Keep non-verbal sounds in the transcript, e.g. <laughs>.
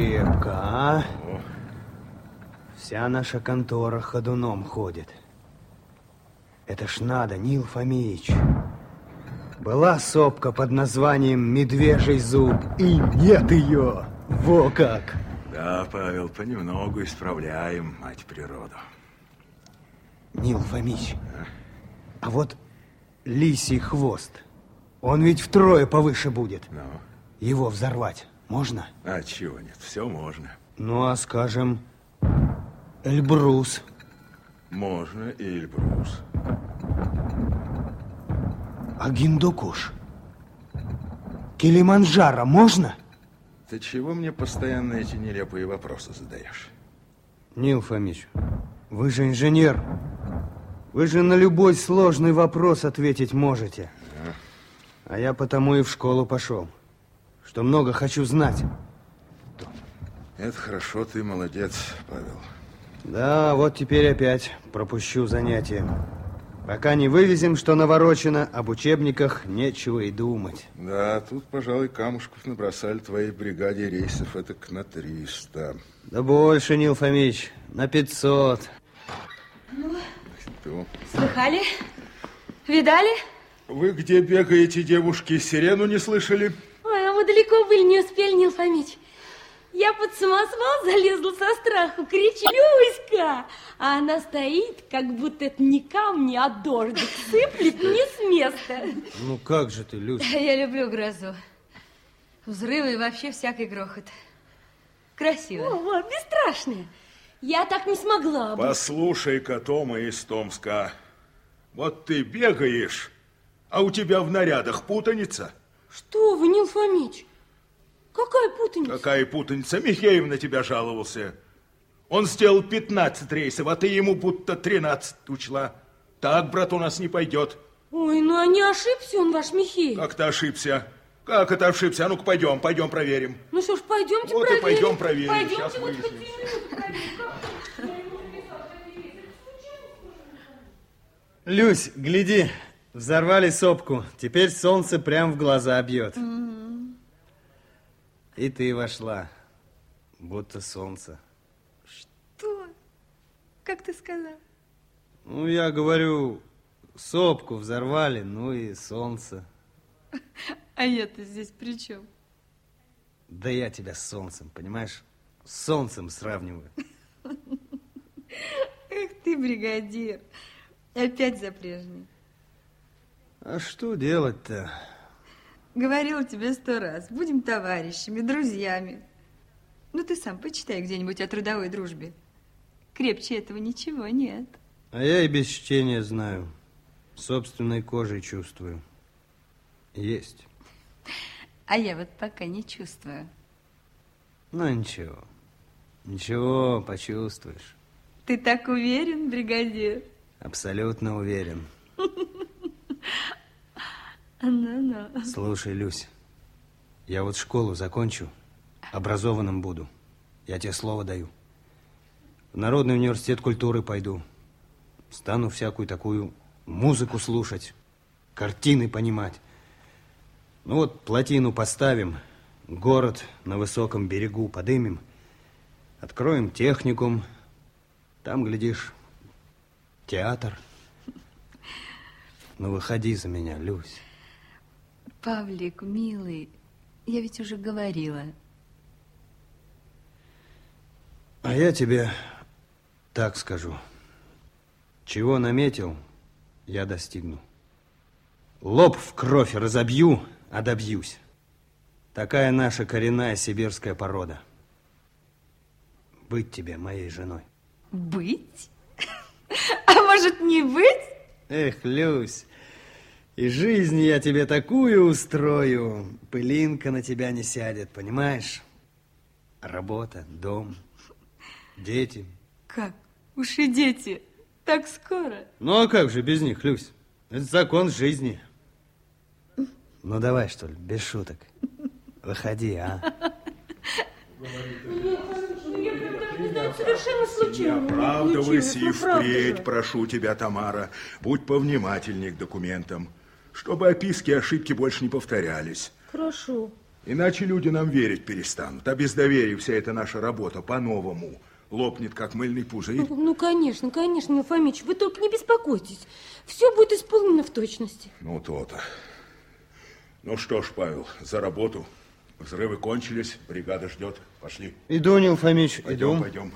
Ирка, а? вся наша контора ходуном ходит. Это ж надо, Нил Фомич. Была сопка под названием «Медвежий зуб», и нет ее. Во как! Да, Павел, понемногу исправляем мать природу. Нил Фомич, а, а вот лисий хвост, он ведь втрое повыше будет. Ну? Его взорвать можно? А чего нет, все можно. Ну, а скажем, Эльбрус. Можно и Эльбрус. А Гиндукуш? Килиманджаро можно? Ты чего мне постоянно эти нелепые вопросы задаешь? Нил Фомич, вы же инженер. Вы же на любой сложный вопрос ответить можете. А я потому и в школу пошел, что много хочу знать. Это хорошо, ты молодец, Павел. Да, вот теперь опять пропущу занятия. Пока не вывезем, что наворочено, об учебниках нечего и думать. Да, тут, пожалуй, камушков набросали твоей бригаде рейсов это на 300. Да больше, Нил Фомич, на 500. Ну, Что? слыхали? Видали? Вы где бегаете, девушки? Сирену не слышали? Далеко были, не успели, Нил Фомич. Я под самосвал залезла со страху, кричу, Люська! А она стоит, как будто это не камни, а дождик, сыплет не с места. Ну как же ты, Люся? Я люблю грозу. Взрывы и вообще всякий грохот. Красиво. О, бесстрашная. Я так не смогла бы. Послушай-ка, Тома из Томска. Вот ты бегаешь, а у тебя в нарядах путаница. Что вы, Нил Фомич? Какая путаница? Какая путаница? Михеев на тебя жаловался. Он сделал 15 рейсов, а ты ему будто 13 учла. Так, брат, у нас не пойдет. Ой, ну а не ошибся он, ваш Михеев? Как ты ошибся? Как это ошибся? А ну-ка, пойдем, пойдем проверим. Ну что ж, пойдемте Вот и проверим. пойдем проверим, Пойдемте, сейчас вот выясним. Люсь, гляди, взорвали сопку. Теперь солнце прям в глаза бьет. И ты вошла, будто солнце. Что? Как ты сказал? Ну, я говорю, сопку взорвали, ну и солнце. А я-то здесь при чем? Да я тебя с солнцем, понимаешь? С солнцем сравниваю. <laughs> Эх ты, бригадир. Опять за прежний. А что делать-то? Говорила тебе сто раз. Будем товарищами, друзьями. Ну, ты сам почитай где-нибудь о трудовой дружбе. Крепче этого ничего нет. А я и без чтения знаю. Собственной кожей чувствую. Есть. А я вот пока не чувствую. Ну, ничего. Ничего, почувствуешь. Ты так уверен, бригадир? Абсолютно уверен. <laughs> Слушай, Люсь, я вот школу закончу, образованным буду. Я тебе слово даю. В Народный университет культуры пойду. Стану всякую такую музыку слушать, картины понимать. Ну вот плотину поставим, город на высоком берегу подымем, откроем техникум, там, глядишь, театр. Ну, выходи за меня, Люсь. Павлик, милый, я ведь уже говорила. А я тебе так скажу. Чего наметил, я достигну. Лоб в кровь разобью, а добьюсь. Такая наша коренная сибирская порода. Быть тебе моей женой. Быть? <laughs> А может, не быть? Эх, Люсь, и жизнь я тебе такую устрою, пылинка на тебя не сядет, понимаешь? Работа, дом, дети. Как? Уж и дети. Так скоро. Ну, а как же без них, Люсь? Это закон жизни. Ну, давай, что ли, без шуток. Выходи, а? Совершенно случайно. Оправдывайся и впредь, прошу тебя, Тамара. Будь повнимательней к документам, чтобы описки и ошибки больше не повторялись. Хорошо. Иначе люди нам верить перестанут. А без доверия вся эта наша работа по-новому лопнет, как мыльный пузырь. Ну, ну, конечно, конечно, Нил Фомич, вы только не беспокойтесь. Все будет исполнено в точности. Ну, то-то. Ну что ж, Павел, за работу. Взрывы кончились, бригада ждет. Пошли. Иду, Нил Фомич, Пойдем, иду. пойдем.